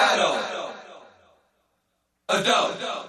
Adult. Adult.